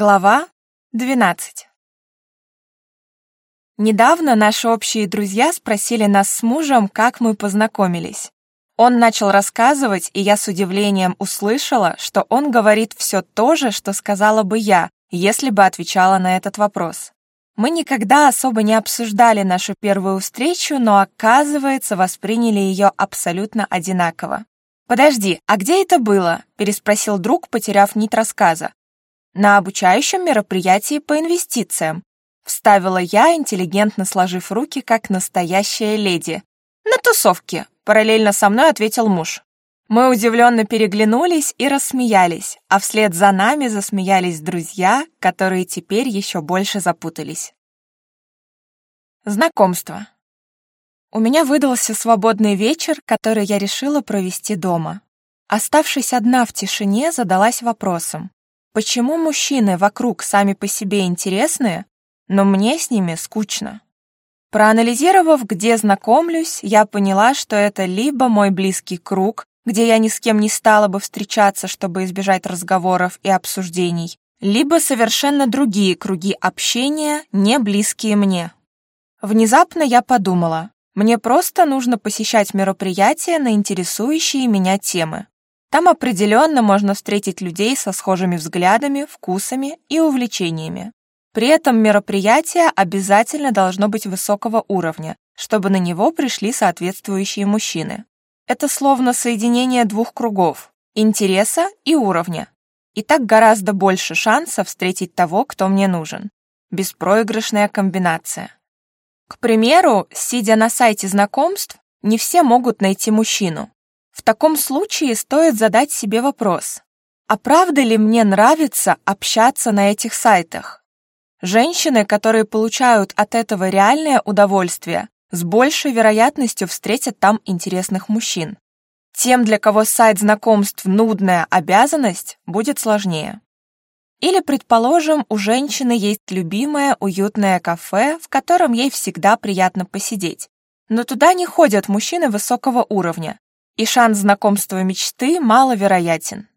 Глава 12 Недавно наши общие друзья спросили нас с мужем, как мы познакомились. Он начал рассказывать, и я с удивлением услышала, что он говорит все то же, что сказала бы я, если бы отвечала на этот вопрос. Мы никогда особо не обсуждали нашу первую встречу, но, оказывается, восприняли ее абсолютно одинаково. «Подожди, а где это было?» – переспросил друг, потеряв нить рассказа на обучающем мероприятии по инвестициям. Вставила я, интеллигентно сложив руки, как настоящая леди. «На тусовке», — параллельно со мной ответил муж. Мы удивленно переглянулись и рассмеялись, а вслед за нами засмеялись друзья, которые теперь еще больше запутались. Знакомство. У меня выдался свободный вечер, который я решила провести дома. Оставшись одна в тишине, задалась вопросом. Почему мужчины вокруг сами по себе интересные, но мне с ними скучно? Проанализировав, где знакомлюсь, я поняла, что это либо мой близкий круг, где я ни с кем не стала бы встречаться, чтобы избежать разговоров и обсуждений, либо совершенно другие круги общения, не близкие мне. Внезапно я подумала, мне просто нужно посещать мероприятия на интересующие меня темы. Там определенно можно встретить людей со схожими взглядами, вкусами и увлечениями. При этом мероприятие обязательно должно быть высокого уровня, чтобы на него пришли соответствующие мужчины. Это словно соединение двух кругов – интереса и уровня. И так гораздо больше шансов встретить того, кто мне нужен. Беспроигрышная комбинация. К примеру, сидя на сайте знакомств, не все могут найти мужчину, в таком случае стоит задать себе вопрос, а правда ли мне нравится общаться на этих сайтах? Женщины, которые получают от этого реальное удовольствие, с большей вероятностью встретят там интересных мужчин. Тем, для кого сайт знакомств нудная обязанность, будет сложнее. Или, предположим, у женщины есть любимое уютное кафе, в котором ей всегда приятно посидеть. Но туда не ходят мужчины высокого уровня, и шанс знакомства мечты маловероятен.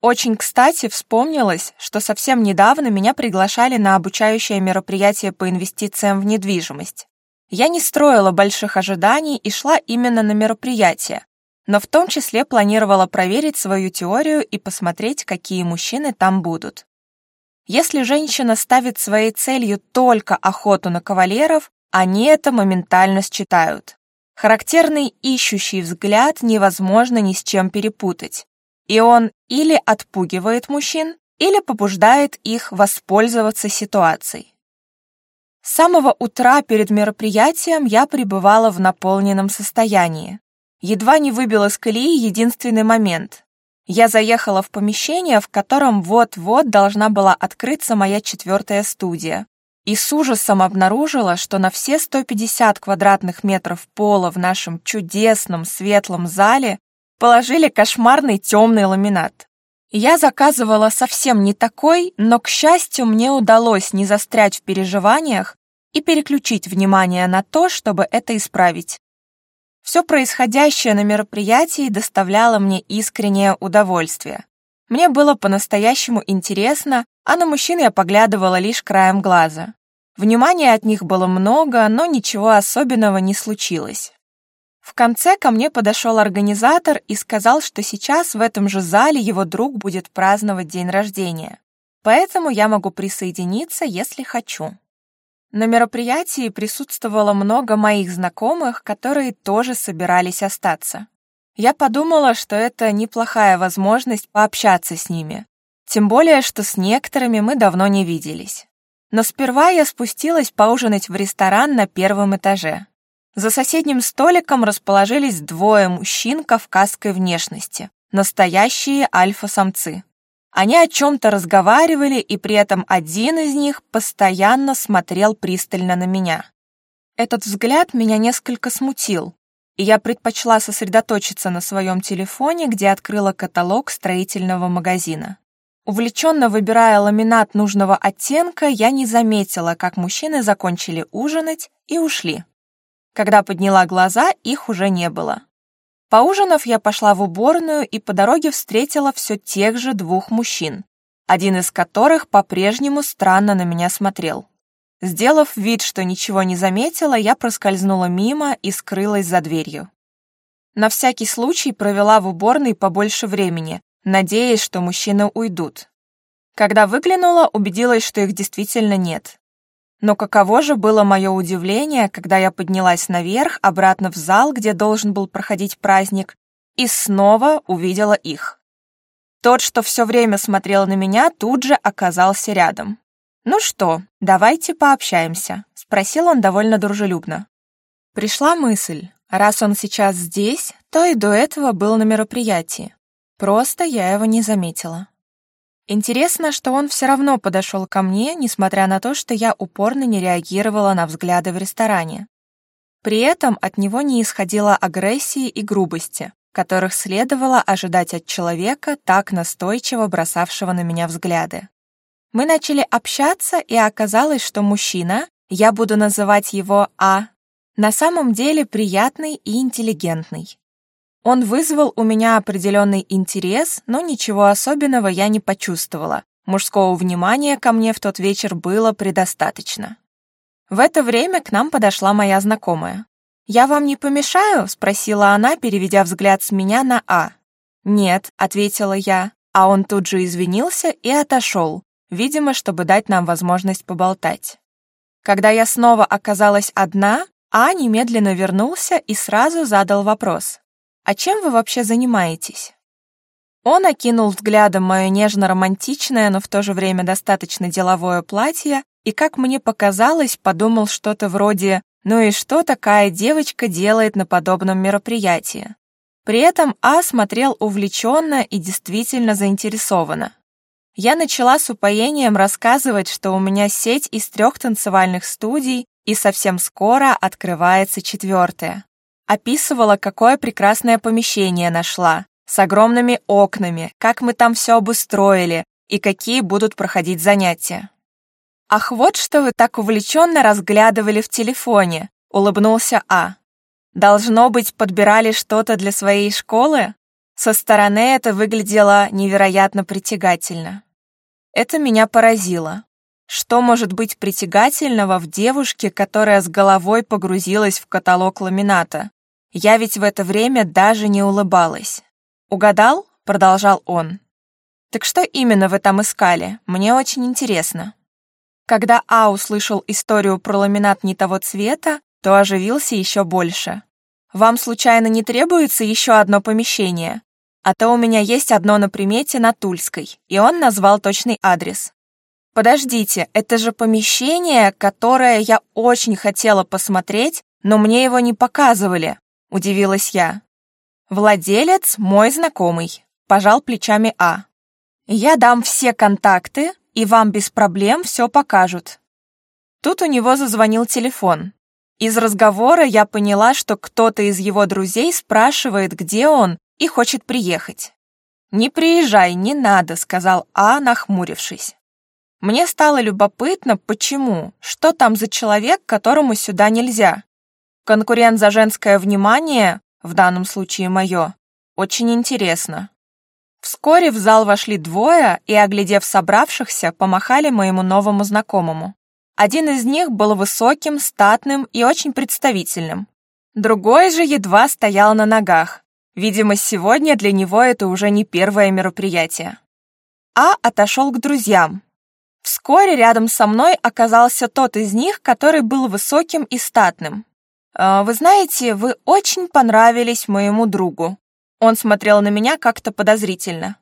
Очень кстати вспомнилось, что совсем недавно меня приглашали на обучающее мероприятие по инвестициям в недвижимость. Я не строила больших ожиданий и шла именно на мероприятие, но в том числе планировала проверить свою теорию и посмотреть, какие мужчины там будут. Если женщина ставит своей целью только охоту на кавалеров, они это моментально считают. Характерный ищущий взгляд невозможно ни с чем перепутать, и он или отпугивает мужчин, или побуждает их воспользоваться ситуацией. С самого утра перед мероприятием я пребывала в наполненном состоянии. Едва не выбила с колеи единственный момент. Я заехала в помещение, в котором вот-вот должна была открыться моя четвертая студия, и с ужасом обнаружила, что на все 150 квадратных метров пола в нашем чудесном светлом зале положили кошмарный темный ламинат. Я заказывала совсем не такой, но, к счастью, мне удалось не застрять в переживаниях и переключить внимание на то, чтобы это исправить. Все происходящее на мероприятии доставляло мне искреннее удовольствие. Мне было по-настоящему интересно, а на мужчин я поглядывала лишь краем глаза. Внимания от них было много, но ничего особенного не случилось. В конце ко мне подошел организатор и сказал, что сейчас в этом же зале его друг будет праздновать день рождения. Поэтому я могу присоединиться, если хочу. На мероприятии присутствовало много моих знакомых, которые тоже собирались остаться. Я подумала, что это неплохая возможность пообщаться с ними. Тем более, что с некоторыми мы давно не виделись. Но сперва я спустилась поужинать в ресторан на первом этаже. За соседним столиком расположились двое мужчин кавказской внешности, настоящие альфа-самцы. Они о чем-то разговаривали, и при этом один из них постоянно смотрел пристально на меня. Этот взгляд меня несколько смутил, я предпочла сосредоточиться на своем телефоне, где открыла каталог строительного магазина. Увлеченно выбирая ламинат нужного оттенка, я не заметила, как мужчины закончили ужинать и ушли. Когда подняла глаза, их уже не было. Поужинав, я пошла в уборную и по дороге встретила все тех же двух мужчин, один из которых по-прежнему странно на меня смотрел. Сделав вид, что ничего не заметила, я проскользнула мимо и скрылась за дверью. На всякий случай провела в уборной побольше времени, надеясь, что мужчины уйдут. Когда выглянула, убедилась, что их действительно нет. Но каково же было мое удивление, когда я поднялась наверх, обратно в зал, где должен был проходить праздник, и снова увидела их. Тот, что все время смотрел на меня, тут же оказался рядом. «Ну что, давайте пообщаемся», — спросил он довольно дружелюбно. Пришла мысль, раз он сейчас здесь, то и до этого был на мероприятии. Просто я его не заметила. Интересно, что он все равно подошел ко мне, несмотря на то, что я упорно не реагировала на взгляды в ресторане. При этом от него не исходило агрессии и грубости, которых следовало ожидать от человека, так настойчиво бросавшего на меня взгляды. Мы начали общаться, и оказалось, что мужчина, я буду называть его А, на самом деле приятный и интеллигентный. Он вызвал у меня определенный интерес, но ничего особенного я не почувствовала. Мужского внимания ко мне в тот вечер было предостаточно. В это время к нам подошла моя знакомая. «Я вам не помешаю?» — спросила она, переведя взгляд с меня на А. «Нет», — ответила я, а он тут же извинился и отошел, видимо, чтобы дать нам возможность поболтать. Когда я снова оказалась одна, А немедленно вернулся и сразу задал вопрос. «А чем вы вообще занимаетесь?» Он окинул взглядом мое нежно-романтичное, но в то же время достаточно деловое платье и, как мне показалось, подумал что-то вроде «Ну и что такая девочка делает на подобном мероприятии?» При этом А смотрел увлеченно и действительно заинтересованно я начала с упоением рассказывать, что у меня сеть из трех танцевальных студий, и совсем скоро открывается четвертая. Описывала, какое прекрасное помещение нашла, с огромными окнами, как мы там все обустроили и какие будут проходить занятия. «Ах, вот что вы так увлеченно разглядывали в телефоне», — улыбнулся А. «Должно быть, подбирали что-то для своей школы?» Со стороны это выглядело невероятно притягательно. Это меня поразило. Что может быть притягательного в девушке, которая с головой погрузилась в каталог ламината? Я ведь в это время даже не улыбалась. «Угадал?» — продолжал он. «Так что именно вы там искали? Мне очень интересно». Когда А услышал историю про ламинат не того цвета, то оживился еще больше. «Вам случайно не требуется еще одно помещение? А то у меня есть одно на примете на Тульской, и он назвал точный адрес. Подождите, это же помещение, которое я очень хотела посмотреть, но мне его не показывали, удивилась я. Владелец мой знакомый, пожал плечами А. Я дам все контакты, и вам без проблем все покажут. Тут у него зазвонил телефон. Из разговора я поняла, что кто-то из его друзей спрашивает, где он, и хочет приехать. «Не приезжай, не надо», — сказал А, нахмурившись. Мне стало любопытно, почему, что там за человек, которому сюда нельзя. Конкурент за женское внимание, в данном случае мое, очень интересно. Вскоре в зал вошли двое и, оглядев собравшихся, помахали моему новому знакомому. Один из них был высоким, статным и очень представительным. Другой же едва стоял на ногах, Видимо, сегодня для него это уже не первое мероприятие. А отошел к друзьям. Вскоре рядом со мной оказался тот из них, который был высоким и статным. А, «Вы знаете, вы очень понравились моему другу». Он смотрел на меня как-то подозрительно.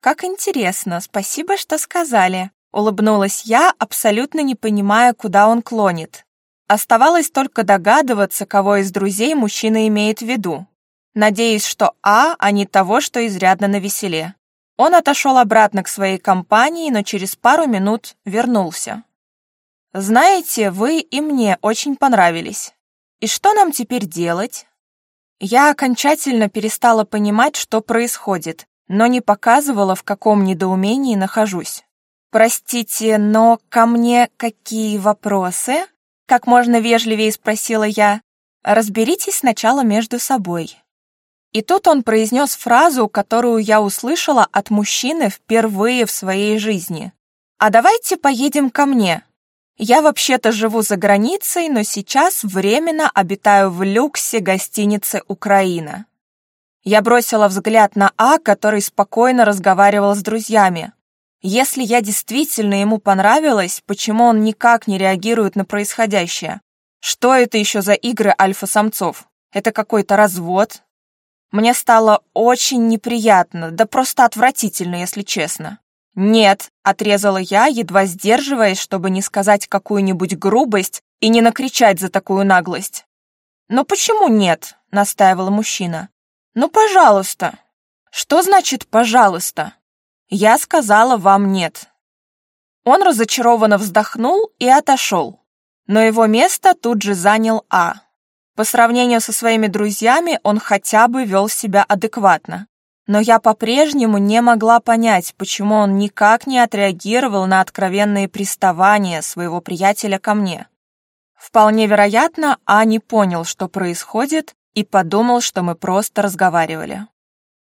«Как интересно, спасибо, что сказали», — улыбнулась я, абсолютно не понимая, куда он клонит. Оставалось только догадываться, кого из друзей мужчина имеет в виду надеясь, что А, а не того, что изрядно навеселе. Он отошел обратно к своей компании, но через пару минут вернулся. «Знаете, вы и мне очень понравились. И что нам теперь делать?» Я окончательно перестала понимать, что происходит, но не показывала, в каком недоумении нахожусь. «Простите, но ко мне какие вопросы?» Как можно вежливее спросила я. «Разберитесь сначала между собой». И тут он произнес фразу, которую я услышала от мужчины впервые в своей жизни. «А давайте поедем ко мне. Я вообще-то живу за границей, но сейчас временно обитаю в люксе гостиницы «Украина». Я бросила взгляд на А, который спокойно разговаривал с друзьями. Если я действительно ему понравилась, почему он никак не реагирует на происходящее? Что это еще за игры альфа-самцов? Это какой-то развод, мне стало очень неприятно, да просто отвратительно, если честно. «Нет», — отрезала я, едва сдерживаясь, чтобы не сказать какую-нибудь грубость и не накричать за такую наглость. «Но почему нет?» — настаивал мужчина. «Ну, пожалуйста». «Что значит «пожалуйста»?» «Я сказала вам нет». Он разочарованно вздохнул и отошел, но его место тут же занял А. По сравнению со своими друзьями он хотя бы вел себя адекватно. Но я по-прежнему не могла понять, почему он никак не отреагировал на откровенные приставания своего приятеля ко мне. Вполне вероятно, А не понял, что происходит, и подумал, что мы просто разговаривали.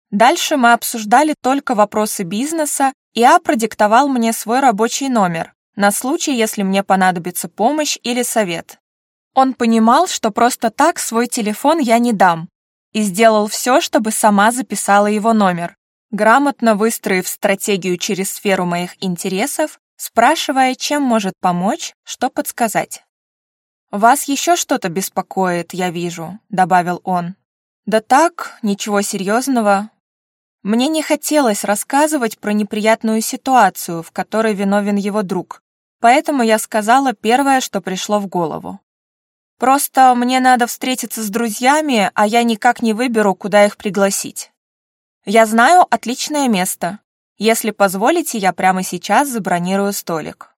Дальше мы обсуждали только вопросы бизнеса, и А продиктовал мне свой рабочий номер на случай, если мне понадобится помощь или совет. Он понимал, что просто так свой телефон я не дам, и сделал все, чтобы сама записала его номер, грамотно выстроив стратегию через сферу моих интересов, спрашивая, чем может помочь, что подсказать. «Вас еще что-то беспокоит, я вижу», — добавил он. «Да так, ничего серьезного». Мне не хотелось рассказывать про неприятную ситуацию, в которой виновен его друг, поэтому я сказала первое, что пришло в голову. Просто мне надо встретиться с друзьями, а я никак не выберу, куда их пригласить. Я знаю отличное место. Если позволите, я прямо сейчас забронирую столик.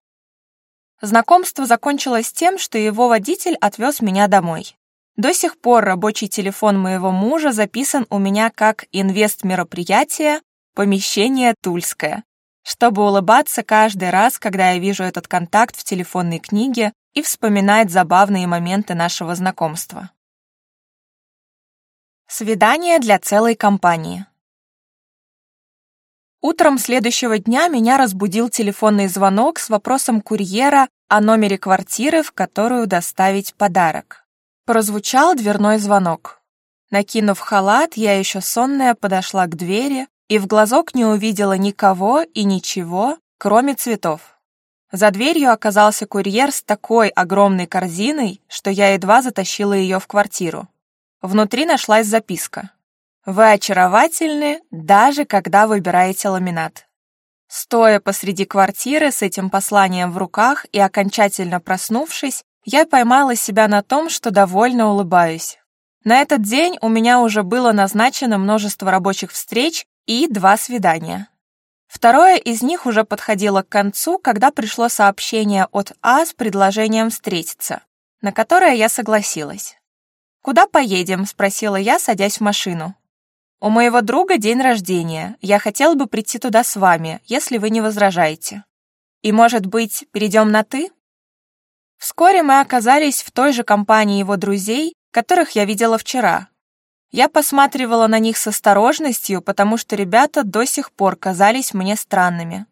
Знакомство закончилось тем, что его водитель отвез меня домой. До сих пор рабочий телефон моего мужа записан у меня как инвест-мероприятие «Помещение Тульское», чтобы улыбаться каждый раз, когда я вижу этот контакт в телефонной книге и вспоминает забавные моменты нашего знакомства. Свидание для целой компании. Утром следующего дня меня разбудил телефонный звонок с вопросом курьера о номере квартиры, в которую доставить подарок. Прозвучал дверной звонок. Накинув халат, я еще сонная подошла к двери, и в глазок не увидела никого и ничего, кроме цветов. За дверью оказался курьер с такой огромной корзиной, что я едва затащила ее в квартиру. Внутри нашлась записка. «Вы очаровательны, даже когда выбираете ламинат». Стоя посреди квартиры с этим посланием в руках и окончательно проснувшись, я поймала себя на том, что довольно улыбаюсь. На этот день у меня уже было назначено множество рабочих встреч, и два свидания. Второе из них уже подходило к концу, когда пришло сообщение от А с предложением встретиться, на которое я согласилась. «Куда поедем?» — спросила я, садясь в машину. «У моего друга день рождения. Я хотела бы прийти туда с вами, если вы не возражаете. И, может быть, перейдем на «ты»?» Вскоре мы оказались в той же компании его друзей, которых я видела вчера, я посматривала на них с осторожностью, потому что ребята до сих пор казались мне странными.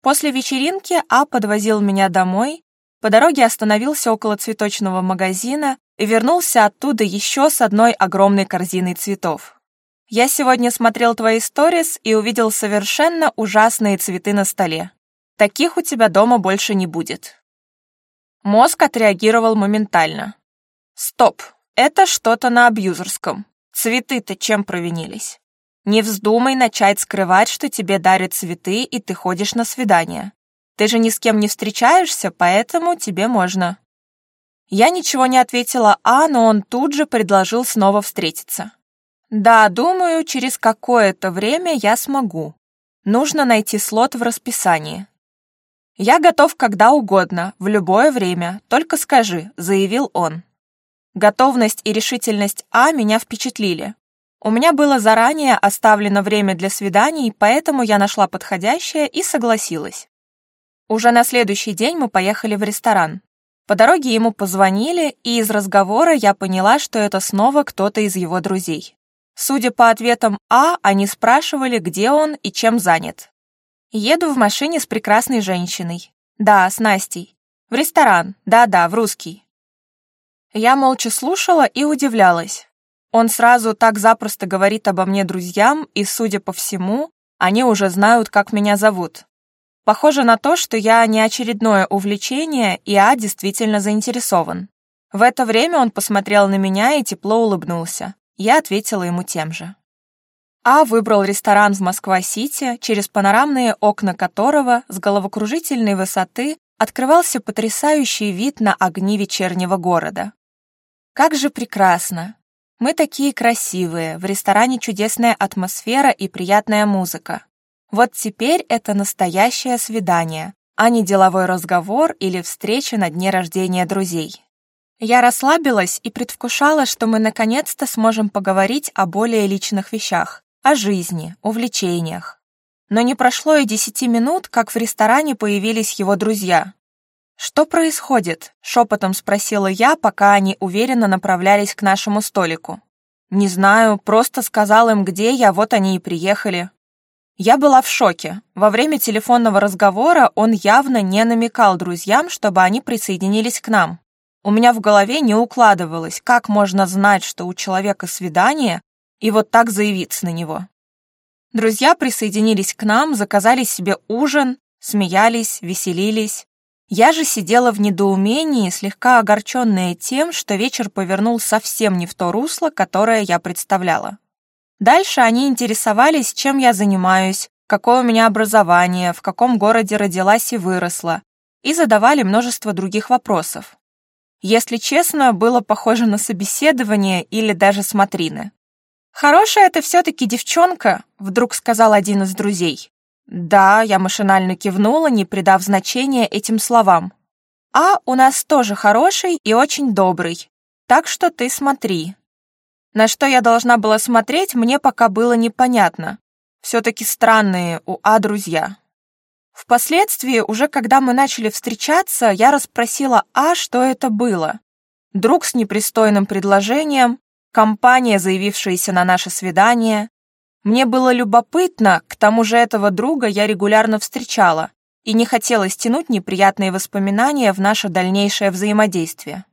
После вечеринки А подвозил меня домой, по дороге остановился около цветочного магазина и вернулся оттуда еще с одной огромной корзиной цветов. Я сегодня смотрел твои сторис и увидел совершенно ужасные цветы на столе. Таких у тебя дома больше не будет. Мозг отреагировал моментально. Стоп, это что-то на абьюзерском. Цветы-то чем провинились? Не вздумай начать скрывать, что тебе дарят цветы, и ты ходишь на свидание. Ты же ни с кем не встречаешься, поэтому тебе можно». Я ничего не ответила «а», но он тут же предложил снова встретиться. «Да, думаю, через какое-то время я смогу. Нужно найти слот в расписании». «Я готов когда угодно, в любое время, только скажи», — заявил он. Готовность и решительность А меня впечатлили. У меня было заранее оставлено время для свиданий, поэтому я нашла подходящее и согласилась. Уже на следующий день мы поехали в ресторан. По дороге ему позвонили, и из разговора я поняла, что это снова кто-то из его друзей. Судя по ответам А, они спрашивали, где он и чем занят. Еду в машине с прекрасной женщиной. Да, с Настей. В ресторан. Да-да, в русский. Я молча слушала и удивлялась. Он сразу так запросто говорит обо мне друзьям, и, судя по всему, они уже знают, как меня зовут. Похоже на то, что я не очередное увлечение, и А действительно заинтересован. В это время он посмотрел на меня и тепло улыбнулся. Я ответила ему тем же. А выбрал ресторан в Москва-Сити, через панорамные окна которого с головокружительной высоты открывался потрясающий вид на огни вечернего города. Как же прекрасно! Мы такие красивые, в ресторане чудесная атмосфера и приятная музыка. Вот теперь это настоящее свидание, а не деловой разговор или встреча на дне рождения друзей. Я расслабилась и предвкушала, что мы наконец-то сможем поговорить о более личных вещах, о жизни, увлечениях. Но не прошло и десяти минут, как в ресторане появились его друзья, «Что происходит?» — шепотом спросила я, пока они уверенно направлялись к нашему столику. «Не знаю, просто сказал им, где я, вот они и приехали». Я была в шоке. Во время телефонного разговора он явно не намекал друзьям, чтобы они присоединились к нам. У меня в голове не укладывалось, как можно знать, что у человека свидание, и вот так заявиться на него. Друзья присоединились к нам, заказали себе ужин, смеялись, веселились. Я же сидела в недоумении, слегка огорченная тем, что вечер повернул совсем не в то русло, которое я представляла. Дальше они интересовались, чем я занимаюсь, какое у меня образование, в каком городе родилась и выросла, и задавали множество других вопросов. Если честно, было похоже на собеседование или даже смотрины. «Хорошая это все-таки девчонка», — вдруг сказал один из друзей. Да, я машинально кивнула, не придав значения этим словам. А у нас тоже хороший и очень добрый. Так что ты смотри. На что я должна была смотреть, мне пока было непонятно. Все-таки странные у А друзья. Впоследствии, уже когда мы начали встречаться, я расспросила А, что это было. Друг с непристойным предложением, компания, заявившаяся на наше свидание, мне было любопытно, к тому же этого друга я регулярно встречала, и не хотела стянуть неприятные воспоминания в наше дальнейшее взаимодействие.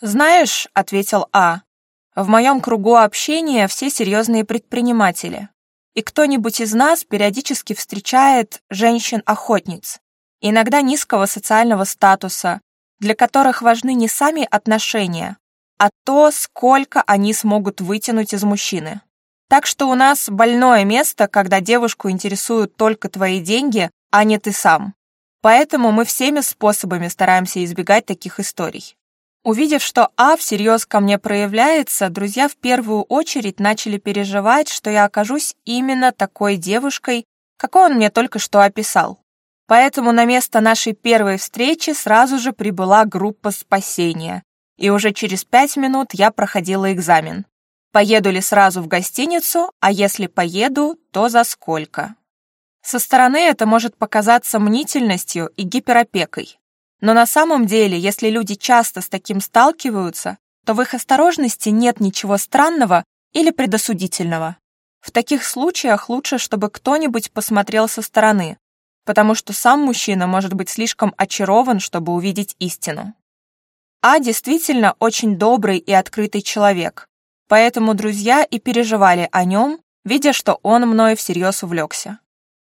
«Знаешь», — ответил А, — «в моем кругу общения все серьезные предприниматели, и кто-нибудь из нас периодически встречает женщин-охотниц, иногда низкого социального статуса, для которых важны не сами отношения, а то, сколько они смогут вытянуть из мужчины. Так что у нас больное место, когда девушку интересуют только твои деньги, а не ты сам. Поэтому мы всеми способами стараемся избегать таких историй. Увидев, что А всерьез ко мне проявляется, друзья в первую очередь начали переживать, что я окажусь именно такой девушкой, какой он мне только что описал. Поэтому на место нашей первой встречи сразу же прибыла группа спасения, и уже через пять минут я проходила экзамен. Поеду ли сразу в гостиницу, а если поеду, то за сколько? Со стороны это может показаться мнительностью и гиперопекой. Но на самом деле, если люди часто с таким сталкиваются, то в их осторожности нет ничего странного или предосудительного. В таких случаях лучше, чтобы кто-нибудь посмотрел со стороны, потому что сам мужчина может быть слишком очарован, чтобы увидеть истину. А действительно очень добрый и открытый человек, Поэтому друзья и переживали о нем, видя, что он мною всерьез увлекся.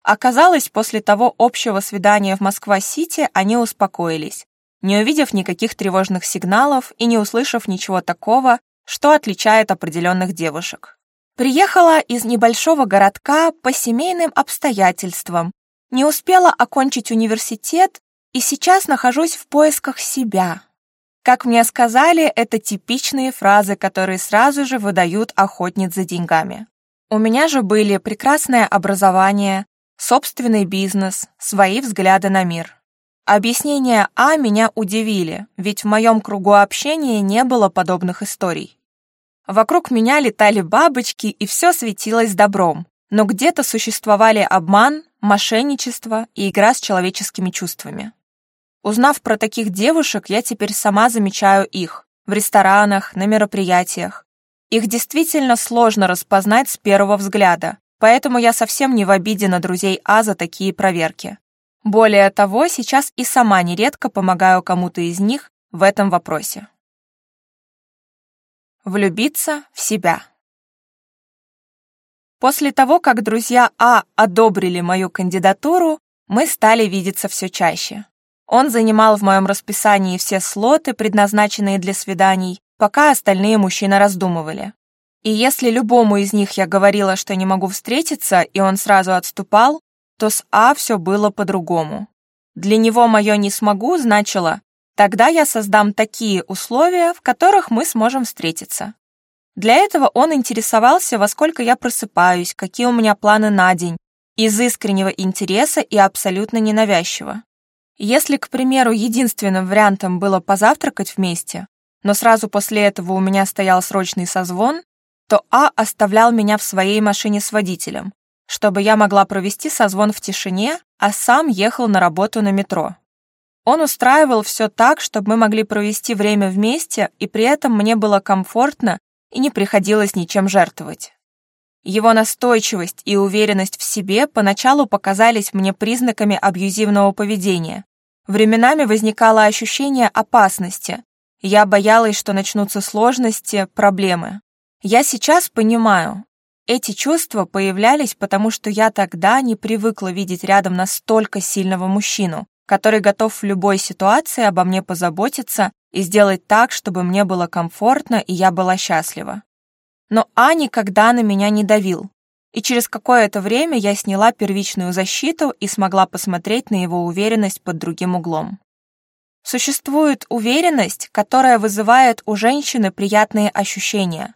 Оказалось, после того общего свидания в Москва-Сити они успокоились, не увидев никаких тревожных сигналов и не услышав ничего такого, что отличает определенных девушек. Приехала из небольшого городка по семейным обстоятельствам, не успела окончить университет и сейчас нахожусь в поисках себя, как мне сказали, это типичные фразы, которые сразу же выдают охотниц за деньгами. У меня же были прекрасное образование, собственный бизнес, свои взгляды на мир. Объяснения А меня удивили, ведь в моем кругу общения не было подобных историй. Вокруг меня летали бабочки, и все светилось добром, но где-то существовали обман, мошенничество и игра с человеческими чувствами. Узнав про таких девушек, я теперь сама замечаю их в ресторанах, на мероприятиях. Их действительно сложно распознать с первого взгляда, поэтому я совсем не в обиде на друзей А за такие проверки. Более того, сейчас и сама нередко помогаю кому-то из них в этом вопросе. Влюбиться в себя. После того, как друзья А одобрили мою кандидатуру, мы стали видеться все чаще. Он занимал в моем расписании все слоты, предназначенные для свиданий, пока остальные мужчины раздумывали. И если любому из них я говорила, что не могу встретиться, и он сразу отступал, то с А все было по-другому. Для него мое «не смогу» значило «тогда я создам такие условия, в которых мы сможем встретиться». Для этого он интересовался, во сколько я просыпаюсь, какие у меня планы на день, из искреннего интереса и абсолютно ненавязчиво. Если, к примеру, единственным вариантом было позавтракать вместе, но сразу после этого у меня стоял срочный созвон, то А оставлял меня в своей машине с водителем, чтобы я могла провести созвон в тишине, а сам ехал на работу на метро. Он устраивал все так, чтобы мы могли провести время вместе, и при этом мне было комфортно и не приходилось ничем жертвовать. Его настойчивость и уверенность в себе поначалу показались мне признаками абьюзивного поведения. Временами возникало ощущение опасности. Я боялась, что начнутся сложности, проблемы. Я сейчас понимаю, эти чувства появлялись, потому что я тогда не привыкла видеть рядом настолько сильного мужчину, который готов в любой ситуации обо мне позаботиться и сделать так, чтобы мне было комфортно и я была счастлива. Но А никогда на меня не давил, и через какое-то время я сняла первичную защиту и смогла посмотреть на его уверенность под другим углом. Существует уверенность, которая вызывает у женщины приятные ощущения.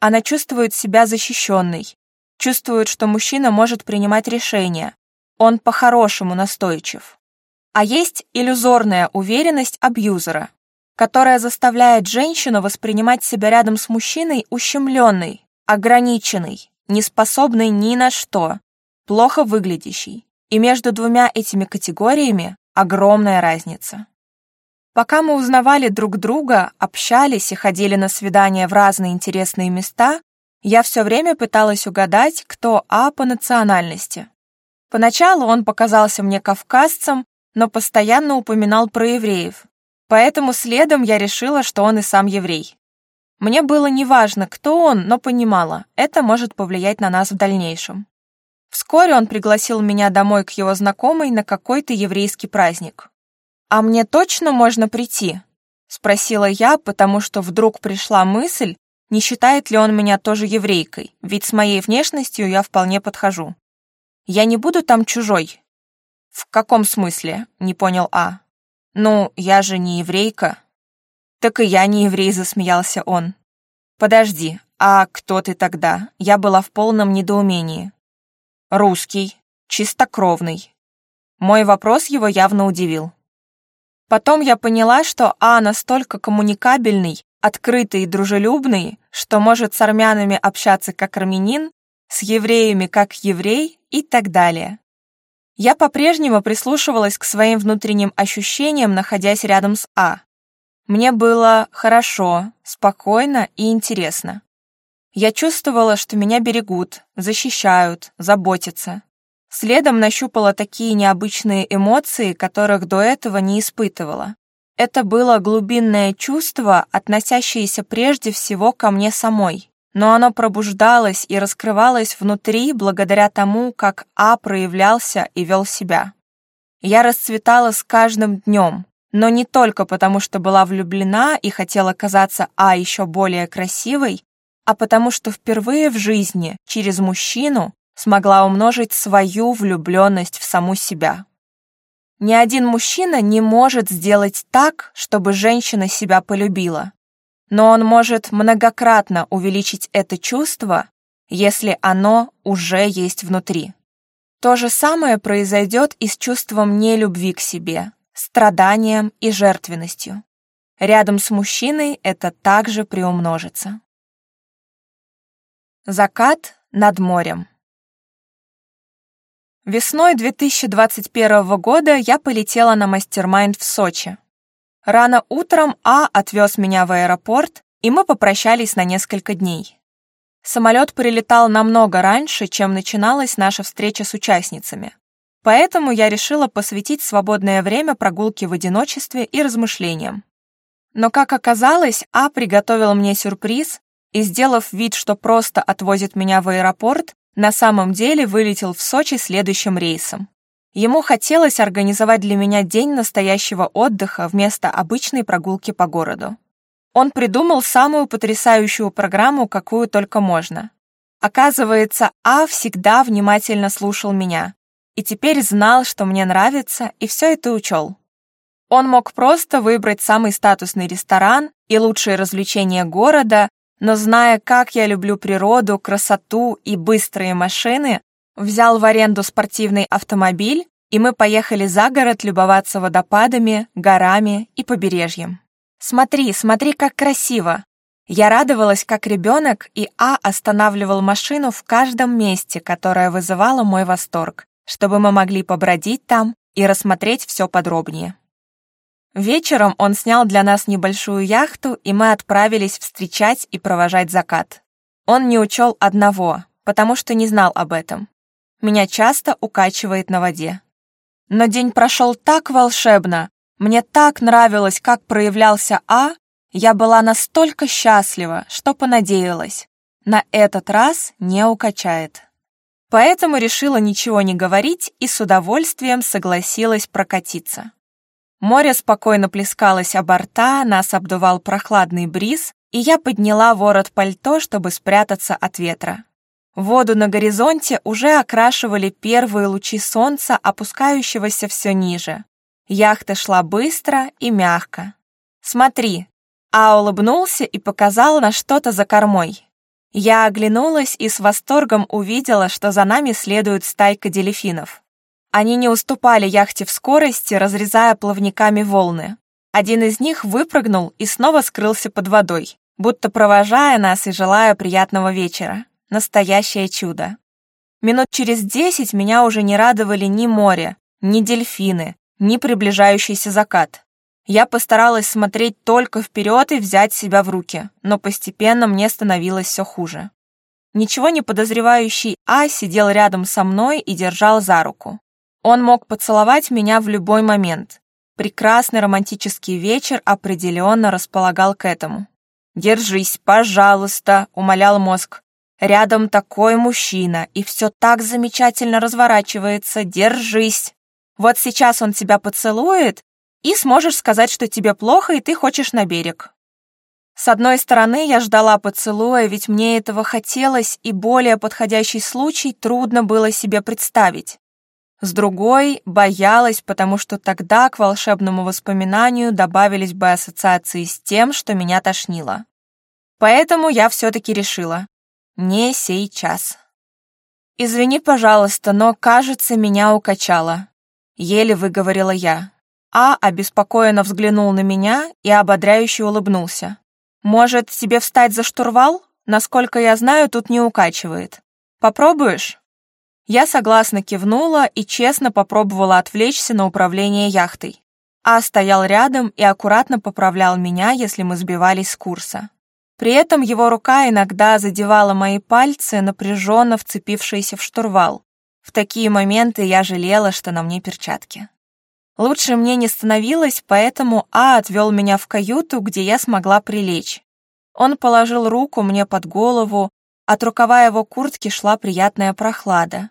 Она чувствует себя защищенной, чувствует, что мужчина может принимать решения, он по-хорошему настойчив. А есть иллюзорная уверенность абьюзера, которая заставляет женщину воспринимать себя рядом с мужчиной ущемленной, ограниченной, неспособной ни на что, плохо выглядящей. И между двумя этими категориями огромная разница. Пока мы узнавали друг друга, общались и ходили на свидания в разные интересные места, я все время пыталась угадать, кто А по национальности. Поначалу он показался мне кавказцем, но постоянно упоминал про евреев, Поэтому следом я решила, что он и сам еврей. Мне было неважно, кто он, но понимала, это может повлиять на нас в дальнейшем. Вскоре он пригласил меня домой к его знакомой на какой-то еврейский праздник. «А мне точно можно прийти?» — спросила я, потому что вдруг пришла мысль, не считает ли он меня тоже еврейкой, ведь с моей внешностью я вполне подхожу. «Я не буду там чужой». «В каком смысле?» — не понял А. «Ну, я же не еврейка». «Так и я не еврей», — засмеялся он. «Подожди, а кто ты тогда?» Я была в полном недоумении. «Русский, чистокровный». Мой вопрос его явно удивил. Потом я поняла, что А настолько коммуникабельный, открытый и дружелюбный, что может с армянами общаться как армянин, с евреями как еврей и так далее. Я по-прежнему прислушивалась к своим внутренним ощущениям, находясь рядом с А. Мне было хорошо, спокойно и интересно. Я чувствовала, что меня берегут, защищают, заботятся. Следом нащупала такие необычные эмоции, которых до этого не испытывала. Это было глубинное чувство, относящееся прежде всего ко мне самой но оно пробуждалось и раскрывалось внутри благодаря тому, как А проявлялся и вел себя. Я расцветала с каждым днем, но не только потому, что была влюблена и хотела казаться А еще более красивой, а потому что впервые в жизни через мужчину смогла умножить свою влюбленность в саму себя. Ни один мужчина не может сделать так, чтобы женщина себя полюбила но он может многократно увеличить это чувство, если оно уже есть внутри. То же самое произойдет и с чувством нелюбви к себе, страданием и жертвенностью. Рядом с мужчиной это также приумножится. Закат над морем. Весной 2021 года я полетела на мастер в Сочи, Рано утром А отвез меня в аэропорт, и мы попрощались на несколько дней. Самолет прилетал намного раньше, чем начиналась наша встреча с участницами. Поэтому я решила посвятить свободное время прогулке в одиночестве и размышлениям. Но, как оказалось, А приготовил мне сюрприз и, сделав вид, что просто отвозит меня в аэропорт, на самом деле вылетел в Сочи следующим рейсом. Ему хотелось организовать для меня день настоящего отдыха вместо обычной прогулки по городу. Он придумал самую потрясающую программу, какую только можно. Оказывается, А всегда внимательно слушал меня и теперь знал, что мне нравится, и все это учел. Он мог просто выбрать самый статусный ресторан и лучшие развлечения города, но зная, как я люблю природу, красоту и быстрые машины, взял в аренду спортивный автомобиль, и мы поехали за город любоваться водопадами, горами и побережьем. «Смотри, смотри, как красиво!» Я радовалась как ребенок, и А останавливал машину в каждом месте, которое вызывало мой восторг, чтобы мы могли побродить там и рассмотреть все подробнее. Вечером он снял для нас небольшую яхту, и мы отправились встречать и провожать закат. Он не учел одного, потому что не знал об этом меня часто укачивает на воде. Но день прошел так волшебно, мне так нравилось, как проявлялся А, я была настолько счастлива, что понадеялась. На этот раз не укачает. Поэтому решила ничего не говорить и с удовольствием согласилась прокатиться. Море спокойно плескалось о борта, нас обдувал прохладный бриз, и я подняла ворот пальто, чтобы спрятаться от ветра. Воду на горизонте уже окрашивали первые лучи солнца, опускающегося все ниже. Яхта шла быстро и мягко. «Смотри!» А улыбнулся и показал на что-то за кормой. Я оглянулась и с восторгом увидела, что за нами следует стайка дельфинов. Они не уступали яхте в скорости, разрезая плавниками волны. Один из них выпрыгнул и снова скрылся под водой, будто провожая нас и желая приятного вечера. Настоящее чудо. Минут через десять меня уже не радовали ни море, ни дельфины, ни приближающийся закат. Я постаралась смотреть только вперед и взять себя в руки, но постепенно мне становилось все хуже. Ничего не подозревающий А сидел рядом со мной и держал за руку. Он мог поцеловать меня в любой момент. Прекрасный романтический вечер определенно располагал к этому. «Держись, пожалуйста», — умолял мозг. Рядом такой мужчина, и все так замечательно разворачивается. Держись. Вот сейчас он тебя поцелует, и сможешь сказать, что тебе плохо, и ты хочешь на берег. С одной стороны, я ждала поцелуя, ведь мне этого хотелось, и более подходящий случай трудно было себе представить. С другой, боялась, потому что тогда к волшебному воспоминанию добавились бы ассоциации с тем, что меня тошнило. Поэтому я все-таки решила. Не сейчас. Извини, пожалуйста, но, кажется, меня укачало. Еле выговорила я. А обеспокоенно взглянул на меня и ободряюще улыбнулся. Может, тебе встать за штурвал? Насколько я знаю, тут не укачивает. Попробуешь? Я согласно кивнула и честно попробовала отвлечься на управление яхтой. А стоял рядом и аккуратно поправлял меня, если мы сбивались с курса. При этом его рука иногда задевала мои пальцы, напряженно вцепившиеся в штурвал. В такие моменты я жалела, что на мне перчатки. Лучше мне не становилось, поэтому А отвел меня в каюту, где я смогла прилечь. Он положил руку мне под голову, от рукава его куртки шла приятная прохлада.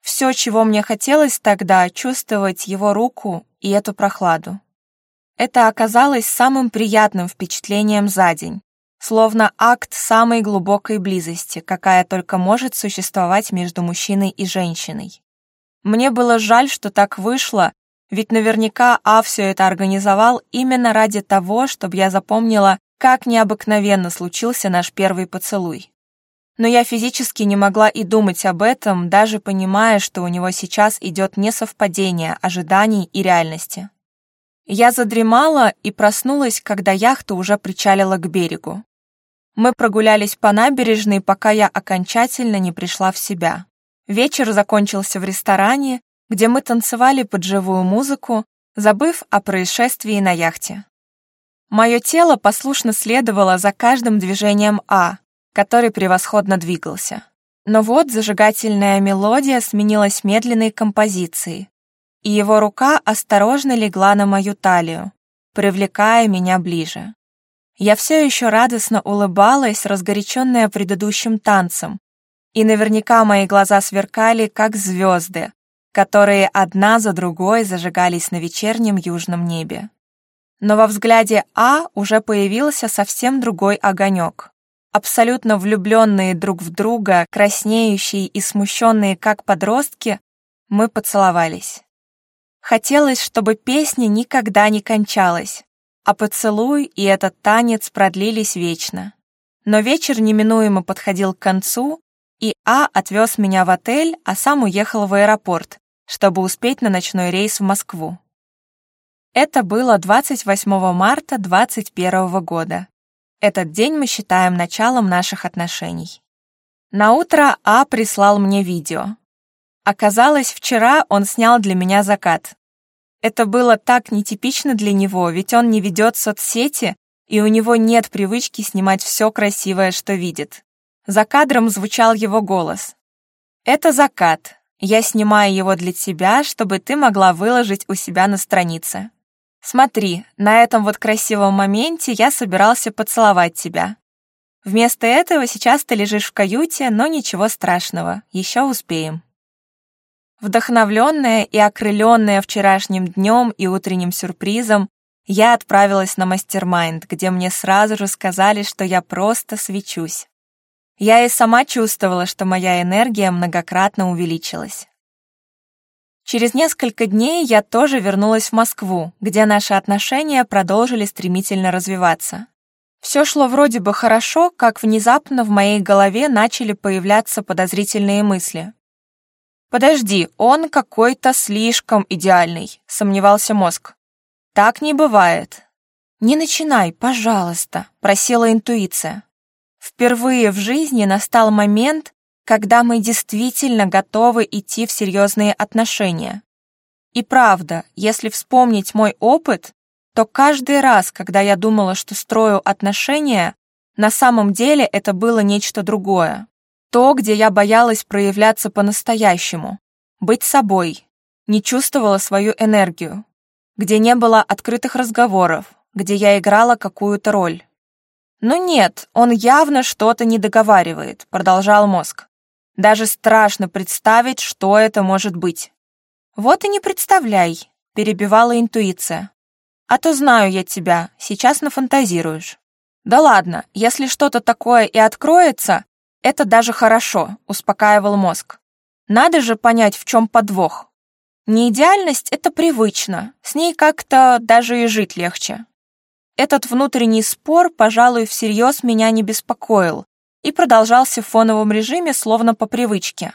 Все, чего мне хотелось тогда, чувствовать его руку и эту прохладу. Это оказалось самым приятным впечатлением за день словно акт самой глубокой близости, какая только может существовать между мужчиной и женщиной. Мне было жаль, что так вышло, ведь наверняка А все это организовал именно ради того, чтобы я запомнила, как необыкновенно случился наш первый поцелуй. Но я физически не могла и думать об этом, даже понимая, что у него сейчас идет несовпадение ожиданий и реальности. Я задремала и проснулась, когда яхта уже причалила к берегу. Мы прогулялись по набережной, пока я окончательно не пришла в себя. Вечер закончился в ресторане, где мы танцевали под живую музыку, забыв о происшествии на яхте. Мое тело послушно следовало за каждым движением А, который превосходно двигался. Но вот зажигательная мелодия сменилась медленной композицией, и его рука осторожно легла на мою талию, привлекая меня ближе. Я все еще радостно улыбалась, разгоряченная предыдущим танцем, и наверняка мои глаза сверкали, как звезды, которые одна за другой зажигались на вечернем южном небе. Но во взгляде А уже появился совсем другой огонек. Абсолютно влюбленные друг в друга, краснеющие и смущенные, как подростки, мы поцеловались. Хотелось, чтобы песня никогда не кончалась, а поцелуй и этот танец продлились вечно. Но вечер неминуемо подходил к концу, и А отвез меня в отель, а сам уехал в аэропорт, чтобы успеть на ночной рейс в Москву. Это было 28 марта 2021 года. Этот день мы считаем началом наших отношений. На утро А прислал мне видео. Оказалось, вчера он снял для меня закат. Это было так нетипично для него, ведь он не ведет соцсети, и у него нет привычки снимать все красивое, что видит. За кадром звучал его голос. «Это закат. Я снимаю его для тебя, чтобы ты могла выложить у себя на странице. Смотри, на этом вот красивом моменте я собирался поцеловать тебя. Вместо этого сейчас ты лежишь в каюте, но ничего страшного, еще успеем». Вдохновленная и окрыленная вчерашним днем и утренним сюрпризом, я отправилась на мастер-майнд, где мне сразу же сказали, что я просто свечусь. Я и сама чувствовала, что моя энергия многократно увеличилась. Через несколько дней я тоже вернулась в Москву, где наши отношения продолжили стремительно развиваться. Все шло вроде бы хорошо, как внезапно в моей голове начали появляться подозрительные мысли. «Подожди, он какой-то слишком идеальный», — сомневался мозг. «Так не бывает». «Не начинай, пожалуйста», — просила интуиция. Впервые в жизни настал момент, когда мы действительно готовы идти в серьезные отношения. И правда, если вспомнить мой опыт, то каждый раз, когда я думала, что строю отношения, на самом деле это было нечто другое. То, где я боялась проявляться по-настоящему, быть собой, не чувствовала свою энергию, где не было открытых разговоров, где я играла какую-то роль. Но нет, он явно что-то не договаривает, продолжал мозг. «Даже страшно представить, что это может быть». «Вот и не представляй», — перебивала интуиция. «А то знаю я тебя, сейчас нафантазируешь». «Да ладно, если что-то такое и откроется, «Это даже хорошо», — успокаивал мозг. «Надо же понять, в чем подвох. Неидеальность — это привычно, с ней как-то даже и жить легче». Этот внутренний спор, пожалуй, всерьез меня не беспокоил и продолжался в фоновом режиме словно по привычке.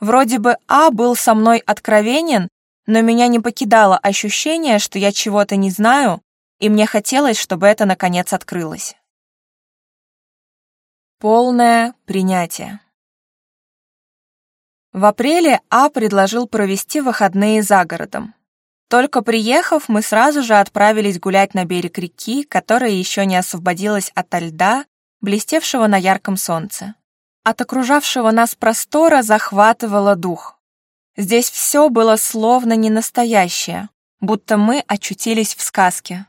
Вроде бы А был со мной откровенен, но меня не покидало ощущение, что я чего-то не знаю, и мне хотелось, чтобы это наконец открылось. Полное принятие. В апреле А предложил провести выходные за городом. Только приехав, мы сразу же отправились гулять на берег реки, которая еще не освободилась ото льда, блестевшего на ярком солнце. От окружавшего нас простора захватывало дух. Здесь все было словно ненастоящее, будто мы очутились в сказке.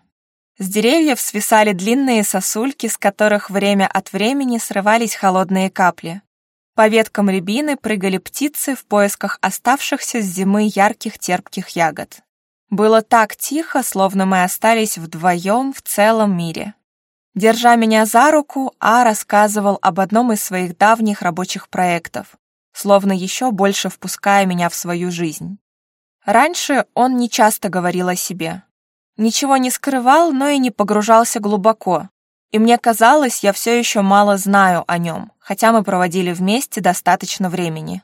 С деревьев свисали длинные сосульки, с которых время от времени срывались холодные капли. По веткам рябины прыгали птицы в поисках оставшихся с зимы ярких терпких ягод. Было так тихо, словно мы остались вдвоем в целом мире. Держа меня за руку, А рассказывал об одном из своих давних рабочих проектов, словно еще больше впуская меня в свою жизнь. Раньше он не часто говорил о себе, Ничего не скрывал, но и не погружался глубоко. И мне казалось, я все еще мало знаю о нем, хотя мы проводили вместе достаточно времени.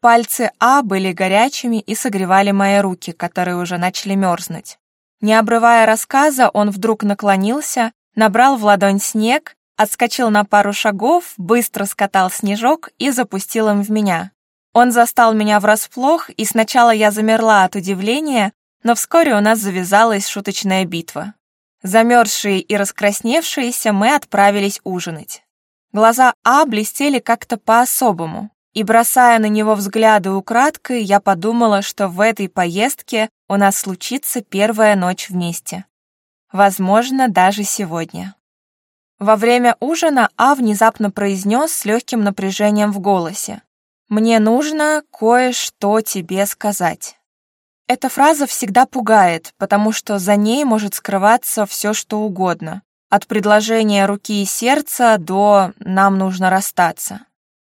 Пальцы А были горячими и согревали мои руки, которые уже начали мерзнуть. Не обрывая рассказа, он вдруг наклонился, набрал в ладонь снег, отскочил на пару шагов, быстро скатал снежок и запустил им в меня. Он застал меня врасплох, и сначала я замерла от удивления, но вскоре у нас завязалась шуточная битва. Замерзшие и раскрасневшиеся мы отправились ужинать. Глаза А блестели как-то по-особому, и, бросая на него взгляды украдкой, я подумала, что в этой поездке у нас случится первая ночь вместе. Возможно, даже сегодня. Во время ужина А внезапно произнес с легким напряжением в голосе. «Мне нужно кое-что тебе сказать». Эта фраза всегда пугает, потому что за ней может скрываться все, что угодно. От предложения руки и сердца до «нам нужно расстаться».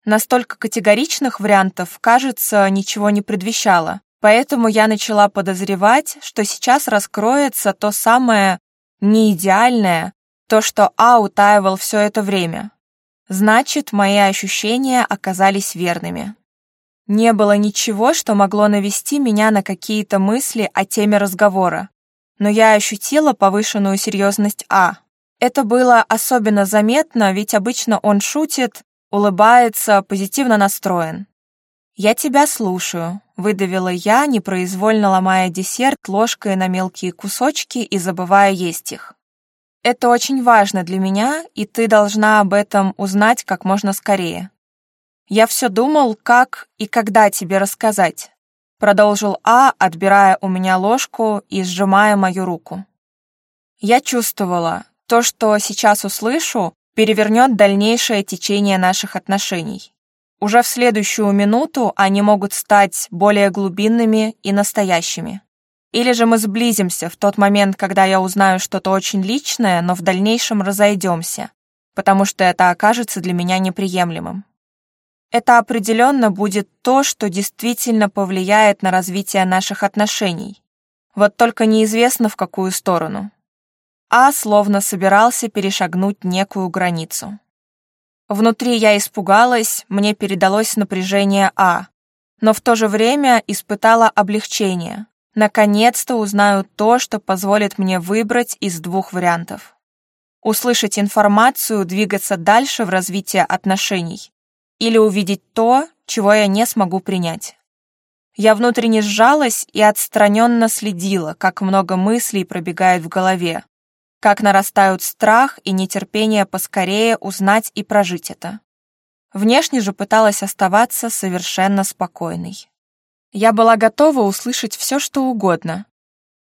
Настолько категоричных вариантов, кажется, ничего не предвещало. Поэтому я начала подозревать, что сейчас раскроется то самое неидеальное, то, что А утаивал все это время. Значит, мои ощущения оказались верными. Не было ничего, что могло навести меня на какие-то мысли о теме разговора. Но я ощутила повышенную серьезность А. Это было особенно заметно, ведь обычно он шутит, улыбается, позитивно настроен. «Я тебя слушаю», — выдавила я, непроизвольно ломая десерт ложкой на мелкие кусочки и забывая есть их. «Это очень важно для меня, и ты должна об этом узнать как можно скорее». «Я все думал, как и когда тебе рассказать», — продолжил А, отбирая у меня ложку и сжимая мою руку. Я чувствовала, то, что сейчас услышу, перевернет дальнейшее течение наших отношений. Уже в следующую минуту они могут стать более глубинными и настоящими. Или же мы сблизимся в тот момент, когда я узнаю что-то очень личное, но в дальнейшем разойдемся, потому что это окажется для меня неприемлемым. Это определенно будет то, что действительно повлияет на развитие наших отношений. Вот только неизвестно в какую сторону. А словно собирался перешагнуть некую границу. Внутри я испугалась, мне передалось напряжение А, но в то же время испытала облегчение. Наконец-то узнаю то, что позволит мне выбрать из двух вариантов. Услышать информацию, двигаться дальше в развитии отношений или увидеть то, чего я не смогу принять. Я внутренне сжалась и отстраненно следила, как много мыслей пробегает в голове, как нарастают страх и нетерпение поскорее узнать и прожить это. Внешне же пыталась оставаться совершенно спокойной. Я была готова услышать все, что угодно.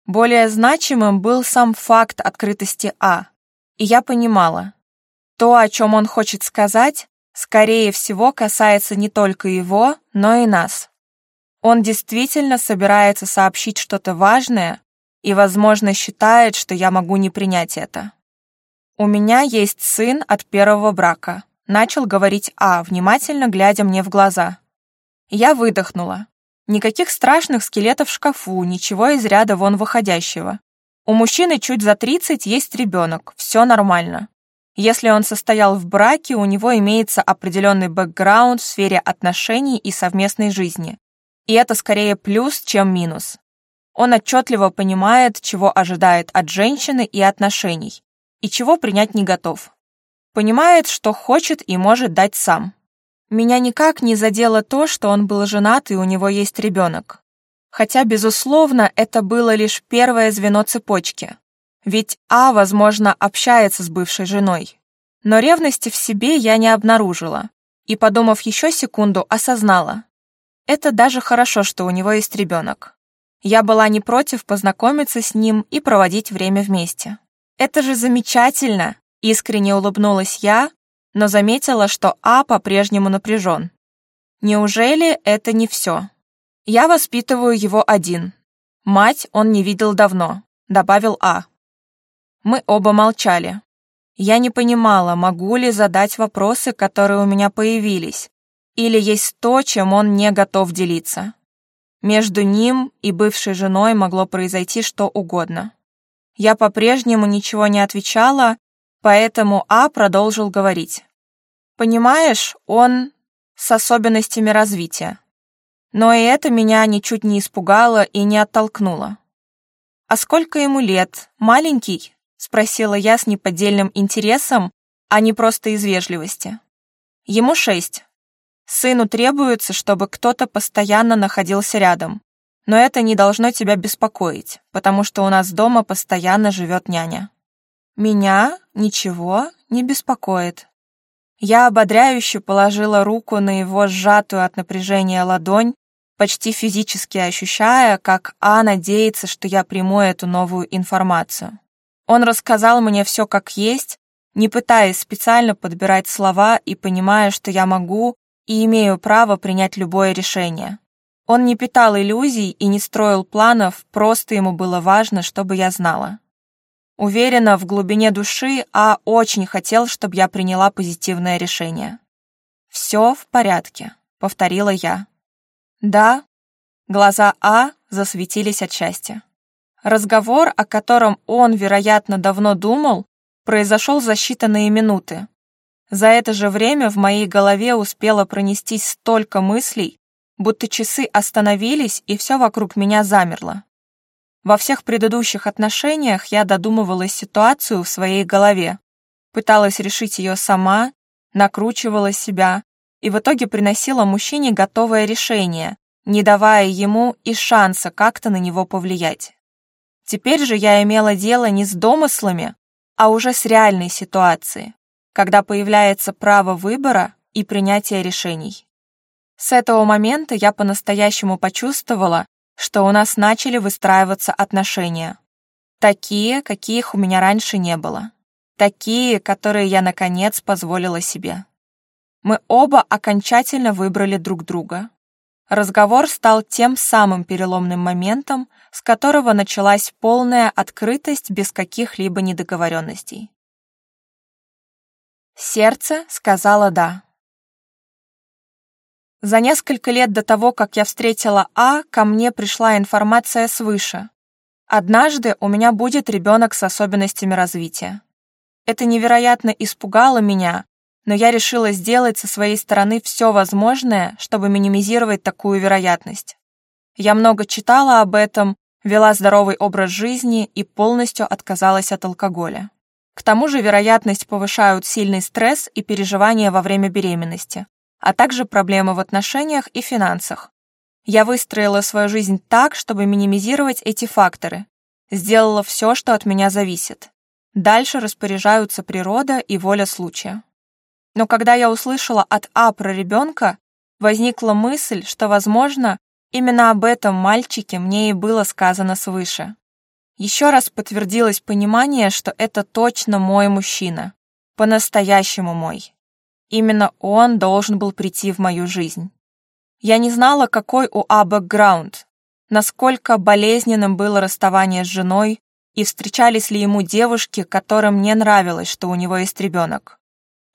Более значимым был сам факт открытости А, и я понимала, то, о чем он хочет сказать, скорее всего, касается не только его, но и нас. Он действительно собирается сообщить что-то важное и, возможно, считает, что я могу не принять это. У меня есть сын от первого брака. Начал говорить А, внимательно глядя мне в глаза. Я выдохнула. Никаких страшных скелетов в шкафу, ничего из ряда вон выходящего. У мужчины чуть за 30 есть ребенок, все нормально. Если он состоял в браке, у него имеется определенный бэкграунд в сфере отношений и совместной жизни. И это скорее плюс, чем минус. Он отчетливо понимает, чего ожидает от женщины и отношений, и чего принять не готов. Понимает, что хочет и может дать сам. Меня никак не задело то, что он был женат и у него есть ребенок. Хотя, безусловно, это было лишь первое звено цепочки. Ведь А, возможно, общается с бывшей женой. Но ревности в себе я не обнаружила. И, подумав еще секунду, осознала. Это даже хорошо, что у него есть ребенок. Я была не против познакомиться с ним и проводить время вместе. «Это же замечательно!» — искренне улыбнулась я, но заметила, что А по-прежнему напряжен. «Неужели это не все?» «Я воспитываю его один. Мать он не видел давно», — добавил А. Мы оба молчали. Я не понимала, могу ли задать вопросы, которые у меня появились, или есть то, чем он не готов делиться. Между ним и бывшей женой могло произойти что угодно. Я по-прежнему ничего не отвечала, поэтому А продолжил говорить. «Понимаешь, он с особенностями развития. Но и это меня ничуть не испугало и не оттолкнуло. А сколько ему лет? Маленький?» Спросила я с неподдельным интересом, а не просто из вежливости. Ему шесть. Сыну требуется, чтобы кто-то постоянно находился рядом. Но это не должно тебя беспокоить, потому что у нас дома постоянно живет няня. Меня ничего не беспокоит. Я ободряюще положила руку на его сжатую от напряжения ладонь, почти физически ощущая, как А надеется, что я приму эту новую информацию. Он рассказал мне все как есть, не пытаясь специально подбирать слова и понимая, что я могу и имею право принять любое решение. Он не питал иллюзий и не строил планов, просто ему было важно, чтобы я знала. Уверена, в глубине души А очень хотел, чтобы я приняла позитивное решение. «Все в порядке», — повторила я. «Да». Глаза А засветились от счастья. Разговор, о котором он, вероятно, давно думал, произошел за считанные минуты. За это же время в моей голове успело пронестись столько мыслей, будто часы остановились и все вокруг меня замерло. Во всех предыдущих отношениях я додумывала ситуацию в своей голове, пыталась решить ее сама, накручивала себя и в итоге приносила мужчине готовое решение, не давая ему и шанса как-то на него повлиять. Теперь же я имела дело не с домыслами, а уже с реальной ситуацией, когда появляется право выбора и принятия решений. С этого момента я по-настоящему почувствовала, что у нас начали выстраиваться отношения. Такие, каких у меня раньше не было. Такие, которые я, наконец, позволила себе. Мы оба окончательно выбрали друг друга. Разговор стал тем самым переломным моментом, с которого началась полная открытость без каких-либо недоговоренностей. Сердце сказала «да». За несколько лет до того, как я встретила А, ко мне пришла информация свыше. Однажды у меня будет ребенок с особенностями развития. Это невероятно испугало меня, но я решила сделать со своей стороны все возможное, чтобы минимизировать такую вероятность. Я много читала об этом, вела здоровый образ жизни и полностью отказалась от алкоголя. К тому же вероятность повышают сильный стресс и переживания во время беременности, а также проблемы в отношениях и финансах. Я выстроила свою жизнь так, чтобы минимизировать эти факторы. Сделала все, что от меня зависит. Дальше распоряжаются природа и воля случая. Но когда я услышала от А про ребенка, возникла мысль, что, возможно, именно об этом мальчике мне и было сказано свыше. Еще раз подтвердилось понимание, что это точно мой мужчина. По-настоящему мой. Именно он должен был прийти в мою жизнь. Я не знала, какой у А бэкграунд, насколько болезненным было расставание с женой и встречались ли ему девушки, которым не нравилось, что у него есть ребенок.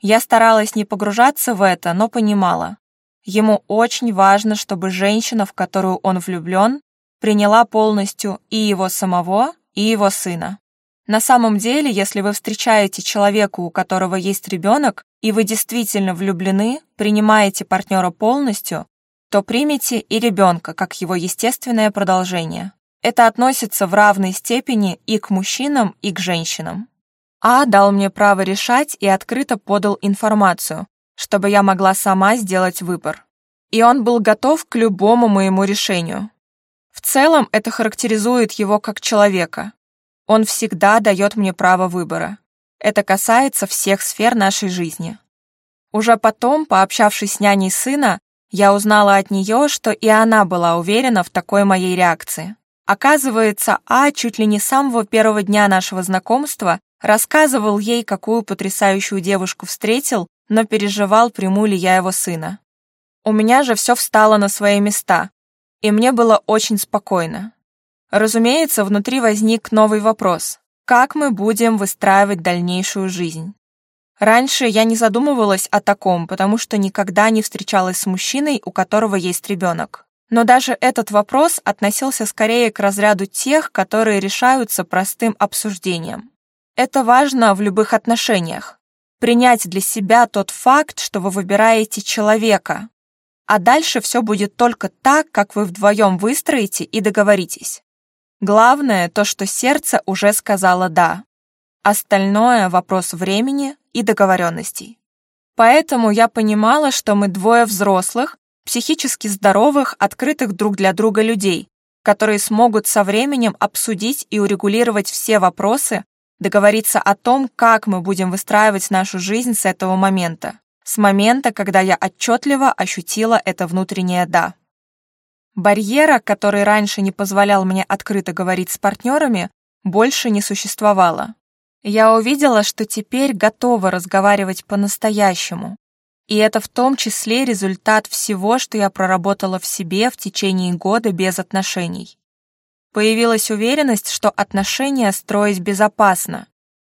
Я старалась не погружаться в это, но понимала. Ему очень важно, чтобы женщина, в которую он влюблен, приняла полностью и его самого, и его сына. На самом деле, если вы встречаете человека, у которого есть ребенок, и вы действительно влюблены, принимаете партнера полностью, то примите и ребенка как его естественное продолжение. Это относится в равной степени и к мужчинам, и к женщинам. А дал мне право решать и открыто подал информацию, чтобы я могла сама сделать выбор. И он был готов к любому моему решению. В целом это характеризует его как человека. Он всегда дает мне право выбора. Это касается всех сфер нашей жизни. Уже потом, пообщавшись с няней сына, я узнала от нее, что и она была уверена в такой моей реакции. Оказывается, А чуть ли не с самого первого дня нашего знакомства Рассказывал ей, какую потрясающую девушку встретил, но переживал, приму ли я его сына. У меня же все встало на свои места, и мне было очень спокойно. Разумеется, внутри возник новый вопрос. Как мы будем выстраивать дальнейшую жизнь? Раньше я не задумывалась о таком, потому что никогда не встречалась с мужчиной, у которого есть ребенок. Но даже этот вопрос относился скорее к разряду тех, которые решаются простым обсуждением. Это важно в любых отношениях. Принять для себя тот факт, что вы выбираете человека. А дальше все будет только так, как вы вдвоем выстроите и договоритесь. Главное то, что сердце уже сказало «да». Остальное – вопрос времени и договоренностей. Поэтому я понимала, что мы двое взрослых, психически здоровых, открытых друг для друга людей, которые смогут со временем обсудить и урегулировать все вопросы, договориться о том, как мы будем выстраивать нашу жизнь с этого момента, с момента, когда я отчетливо ощутила это внутреннее «да». Барьера, который раньше не позволял мне открыто говорить с партнерами, больше не существовало. Я увидела, что теперь готова разговаривать по-настоящему. И это в том числе результат всего, что я проработала в себе в течение года без отношений. Появилась уверенность, что отношения строить безопасно.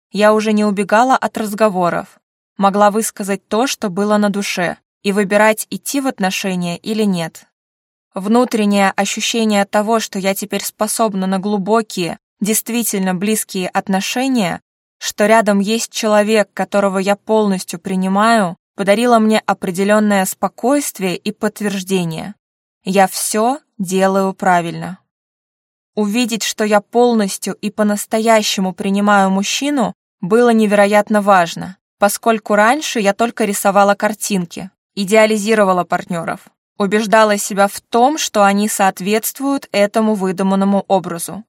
Я уже не убегала от разговоров, могла высказать то, что было на душе, и выбирать, идти в отношения или нет. Внутреннее ощущение того, что я теперь способна на глубокие, действительно близкие отношения, что рядом есть человек, которого я полностью принимаю, подарило мне определенное спокойствие и подтверждение. Я все делаю правильно. Увидеть, что я полностью и по-настоящему принимаю мужчину, было невероятно важно, поскольку раньше я только рисовала картинки, идеализировала партнеров, убеждала себя в том, что они соответствуют этому выдуманному образу.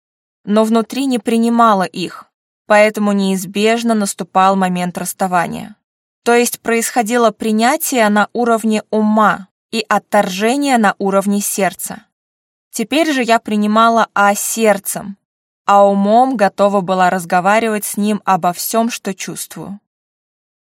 Но внутри не принимала их, поэтому неизбежно наступал момент расставания. То есть происходило принятие на уровне ума и отторжение на уровне сердца. Теперь же я принимала А сердцем, а умом готова была разговаривать с ним обо всем, что чувствую.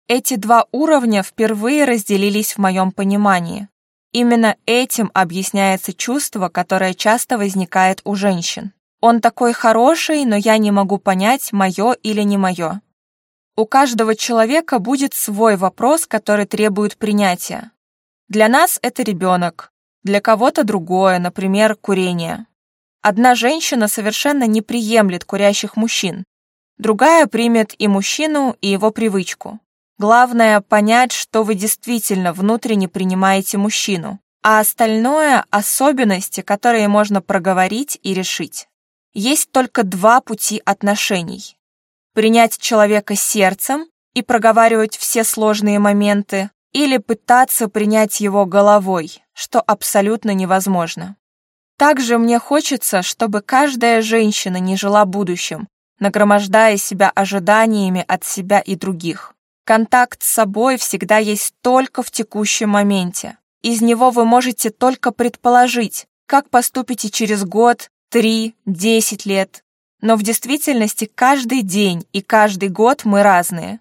Эти два уровня впервые разделились в моем понимании. Именно этим объясняется чувство, которое часто возникает у женщин. Он такой хороший, но я не могу понять, мое или не мое. У каждого человека будет свой вопрос, который требует принятия. Для нас это ребенок, для кого-то другое, например, курение. Одна женщина совершенно не приемлет курящих мужчин, другая примет и мужчину, и его привычку. Главное – понять, что вы действительно внутренне принимаете мужчину, а остальное – особенности, которые можно проговорить и решить. Есть только два пути отношений – принять человека сердцем и проговаривать все сложные моменты, или пытаться принять его головой, что абсолютно невозможно. Также мне хочется, чтобы каждая женщина не жила будущим, нагромождая себя ожиданиями от себя и других. Контакт с собой всегда есть только в текущем моменте. Из него вы можете только предположить, как поступите через год, три, десять лет. Но в действительности каждый день и каждый год мы разные.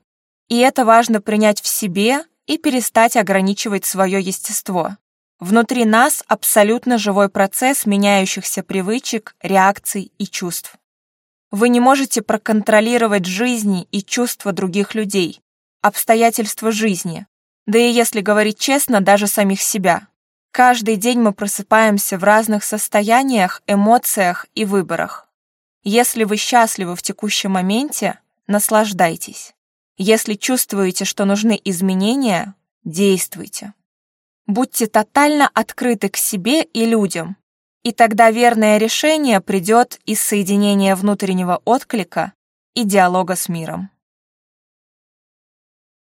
И это важно принять в себе и перестать ограничивать свое естество. Внутри нас абсолютно живой процесс меняющихся привычек, реакций и чувств. Вы не можете проконтролировать жизни и чувства других людей, обстоятельства жизни, да и если говорить честно, даже самих себя. Каждый день мы просыпаемся в разных состояниях, эмоциях и выборах. Если вы счастливы в текущем моменте, наслаждайтесь. Если чувствуете, что нужны изменения, действуйте. Будьте тотально открыты к себе и людям, и тогда верное решение придет из соединения внутреннего отклика и диалога с миром.